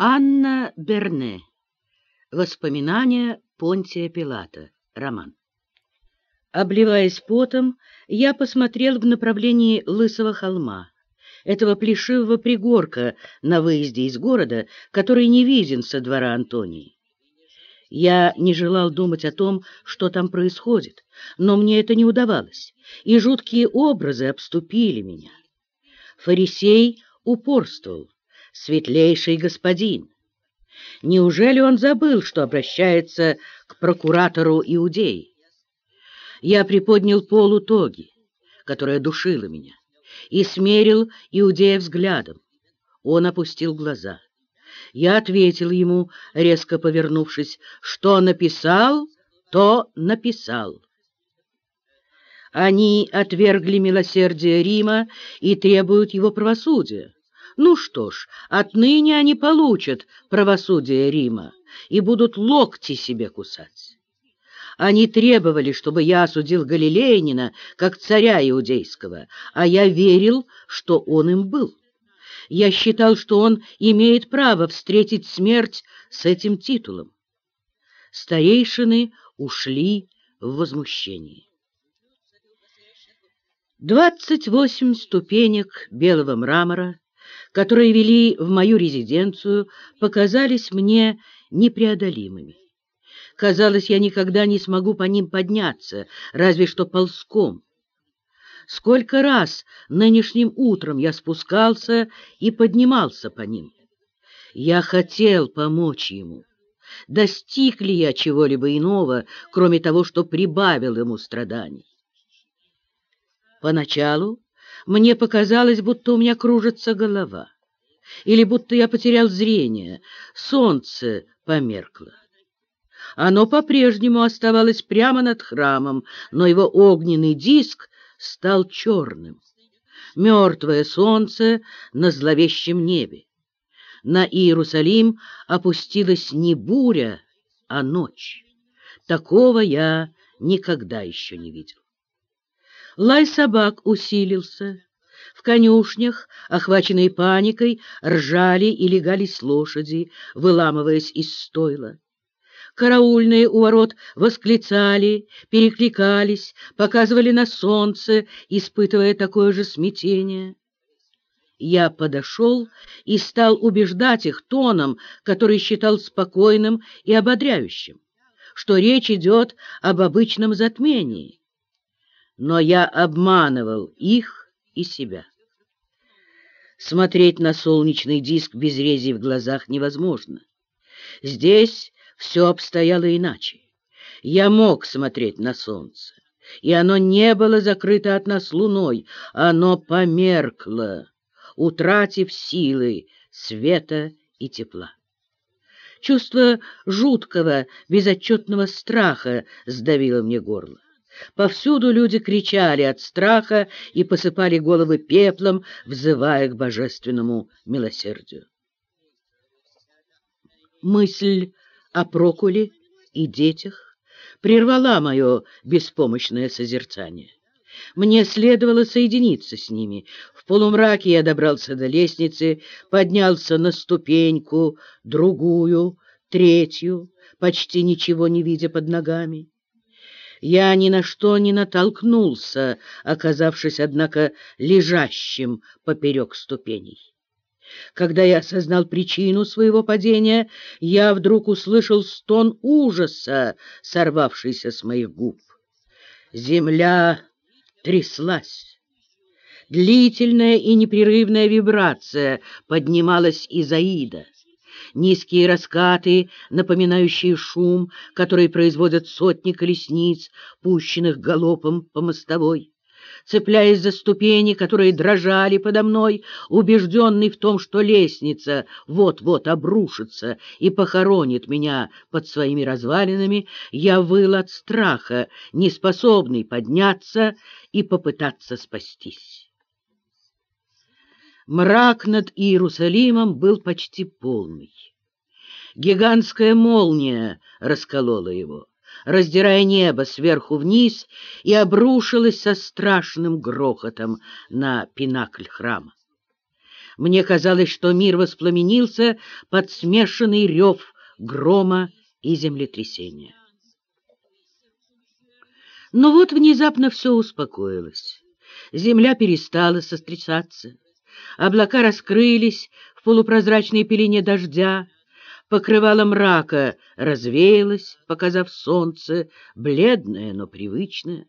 Анна Берне. Воспоминания Понтия Пилата. Роман. Обливаясь потом, я посмотрел в направлении Лысого холма, этого плешивого пригорка на выезде из города, который не виден со двора Антонии. Я не желал думать о том, что там происходит, но мне это не удавалось, и жуткие образы обступили меня. Фарисей упорствовал светлейший господин. Неужели он забыл, что обращается к прокуратору Иудеи? Я приподнял полу тоги, которая душила меня, и смерил Иудея взглядом. Он опустил глаза. Я ответил ему, резко повернувшись, что написал, то написал. Они отвергли милосердие Рима и требуют его правосудия. Ну что ж, отныне они получат правосудие Рима и будут локти себе кусать. Они требовали, чтобы я осудил Галилеянина как царя иудейского, а я верил, что он им был. Я считал, что он имеет право встретить смерть с этим титулом. Старейшины ушли в возмущении. Двадцать восемь ступенек белого мрамора которые вели в мою резиденцию, показались мне непреодолимыми. Казалось, я никогда не смогу по ним подняться, разве что ползком. Сколько раз нынешним утром я спускался и поднимался по ним. Я хотел помочь ему. Достиг ли я чего-либо иного, кроме того, что прибавил ему страданий? Поначалу мне показалось, будто у меня кружится голова, или будто я потерял зрение, солнце померкло. Оно по-прежнему оставалось прямо над храмом, но его огненный диск стал черным. Мертвое солнце на зловещем небе. На Иерусалим опустилась не буря, а ночь. Такого я никогда еще не видел. Лай собак усилился. В конюшнях, охваченные паникой, ржали и легались лошади, выламываясь из стойла. Караульные у ворот восклицали, перекликались, показывали на солнце, испытывая такое же смятение. Я подошел и стал убеждать их тоном, который считал спокойным и ободряющим, что речь идет об обычном затмении но я обманывал их и себя. Смотреть на солнечный диск без рези в глазах невозможно. Здесь все обстояло иначе. Я мог смотреть на солнце, и оно не было закрыто от нас луной, оно померкло, утратив силы света и тепла. Чувство жуткого, безотчетного страха сдавило мне горло. Повсюду люди кричали от страха и посыпали головы пеплом, взывая к божественному милосердию. Мысль о Прокуле и детях прервала мое беспомощное созерцание. Мне следовало соединиться с ними. В полумраке я добрался до лестницы, поднялся на ступеньку, другую, третью, почти ничего не видя под ногами. Я ни на что не натолкнулся, оказавшись, однако, лежащим поперек ступеней. Когда я осознал причину своего падения, я вдруг услышал стон ужаса, сорвавшийся с моих губ. Земля тряслась. Длительная и непрерывная вибрация поднималась из Аида низкие раскаты, напоминающие шум, который производят сотни колесниц, пущенных галопом по мостовой. Цепляясь за ступени, которые дрожали подо мной, убежденный в том, что лестница вот-вот обрушится и похоронит меня под своими развалинами, я выл от страха, неспособный подняться и попытаться спастись. Мрак над Иерусалимом был почти полный. Гигантская молния расколола его, раздирая небо сверху вниз, и обрушилась со страшным грохотом на пинакль храма. Мне казалось, что мир воспламенился под смешанный рев грома и землетрясения. Но вот внезапно все успокоилось. Земля перестала сострясаться. Облака раскрылись в полупрозрачной пелене дождя. Покрывало мрака развеялось, показав солнце, бледное, но привычное.